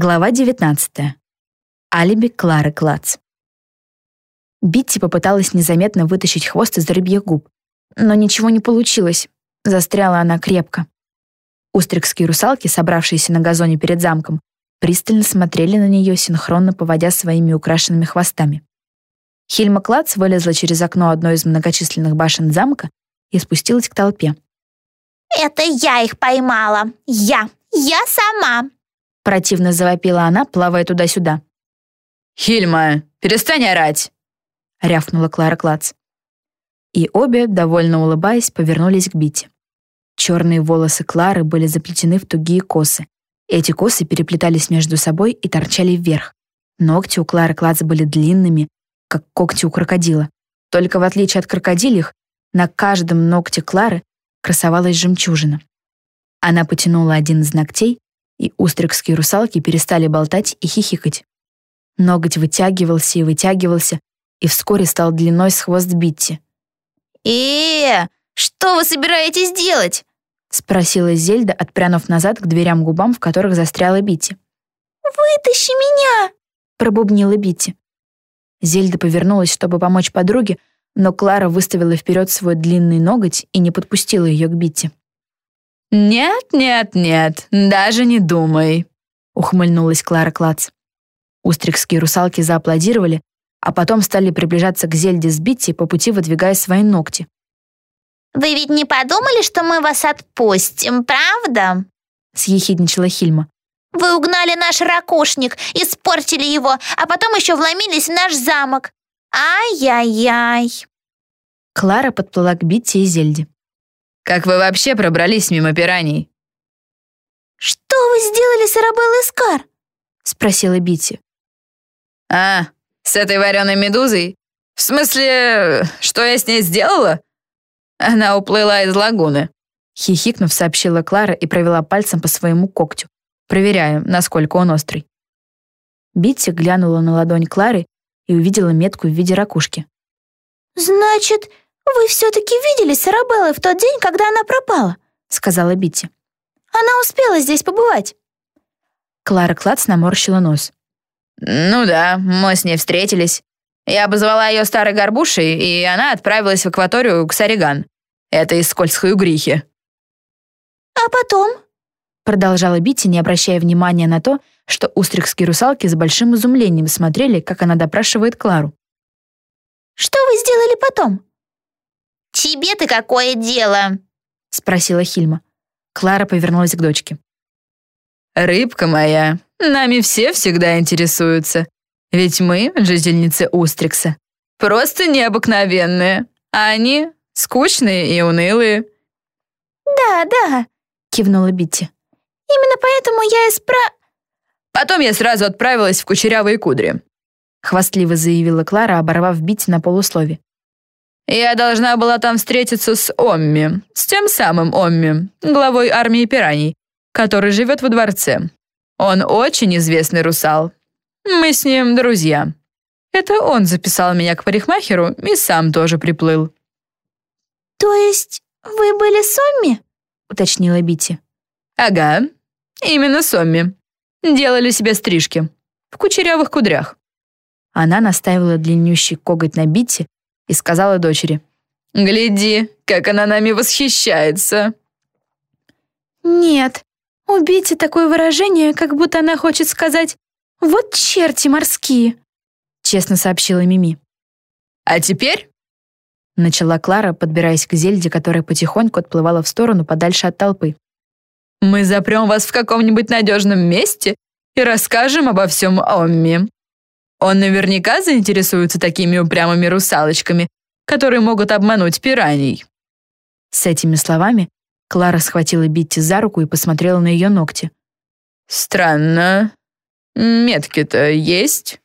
Глава 19. Алиби Клары Клац. Битти попыталась незаметно вытащить хвост из рыбьих губ, но ничего не получилось. Застряла она крепко. Устрикские русалки, собравшиеся на газоне перед замком, пристально смотрели на нее, синхронно поводя своими украшенными хвостами. Хильма Клац вылезла через окно одной из многочисленных башен замка и спустилась к толпе. «Это я их поймала! Я! Я сама!» Противно завопила она, плавая туда-сюда. «Хильма, перестань орать!» — рявкнула Клара Клац. И обе, довольно улыбаясь, повернулись к Бите. Черные волосы Клары были заплетены в тугие косы. Эти косы переплетались между собой и торчали вверх. Ногти у Клары Клац были длинными, как когти у крокодила. Только в отличие от крокодильих, на каждом ногте Клары красовалась жемчужина. Она потянула один из ногтей и устрикские русалки перестали болтать и хихикать. Ноготь вытягивался и вытягивался, и вскоре стал длиной с хвост Битти. э что вы собираетесь делать?» — спросила Зельда, отпрянув назад к дверям губам, в которых застряла Битти. «Вытащи меня!» — пробубнила Битти. Зельда повернулась, чтобы помочь подруге, но Клара выставила вперед свой длинный ноготь и не подпустила ее к Битти. «Нет, нет, нет, даже не думай», — ухмыльнулась Клара Клац. Устрикские русалки зааплодировали, а потом стали приближаться к Зельде с Битти, по пути выдвигая свои ногти. «Вы ведь не подумали, что мы вас отпустим, правда?» — съехидничала Хильма. «Вы угнали наш ракушник, испортили его, а потом еще вломились в наш замок. Ай-яй-яй!» Клара подплыла к Битти и Зельде. Как вы вообще пробрались мимо пираний?» «Что вы сделали с Арабеллой Скар?» — спросила Бити. «А, с этой вареной медузой? В смысле, что я с ней сделала? Она уплыла из лагуны». Хихикнув, сообщила Клара и провела пальцем по своему когтю, проверяя, насколько он острый. Битти глянула на ладонь Клары и увидела метку в виде ракушки. «Значит, «Вы все-таки виделись с Арабеллой в тот день, когда она пропала», — сказала Битти. «Она успела здесь побывать». Клара Клац наморщила нос. «Ну да, мы с ней встретились. Я обозвала ее старой горбушей, и она отправилась в акваторию к Сариган. Это из скользкой угрихи». «А потом?» Продолжала Битти, не обращая внимания на то, что устрикские русалки с большим изумлением смотрели, как она допрашивает Клару. «Что вы сделали потом?» «Тебе-то какое дело?» — спросила Хильма. Клара повернулась к дочке. «Рыбка моя, нами все всегда интересуются. Ведь мы, жительницы Устрикса, просто необыкновенные, а они скучные и унылые». «Да, да», — кивнула Битти. «Именно поэтому я и спра...» Потом я сразу отправилась в кучерявые кудри. Хвастливо заявила Клара, оборвав Битти на полуслове. Я должна была там встретиться с Омми, с тем самым Омми, главой армии пираний, который живет во дворце. Он очень известный русал. Мы с ним друзья. Это он записал меня к парикмахеру и сам тоже приплыл. «То есть вы были с Омми?» — уточнила Бити. «Ага, именно с Омми. Делали себе стрижки. В кучерявых кудрях». Она наставила длиннющий коготь на Бити, и сказала дочери. «Гляди, как она нами восхищается!» «Нет, у Бити такое выражение, как будто она хочет сказать «Вот черти морские», — честно сообщила Мими. «А теперь?» — начала Клара, подбираясь к Зельде, которая потихоньку отплывала в сторону подальше от толпы. «Мы запрем вас в каком-нибудь надежном месте и расскажем обо всем Омми. Он наверняка заинтересуется такими упрямыми русалочками, которые могут обмануть пираний». С этими словами Клара схватила Битти за руку и посмотрела на ее ногти. «Странно. Метки-то есть?»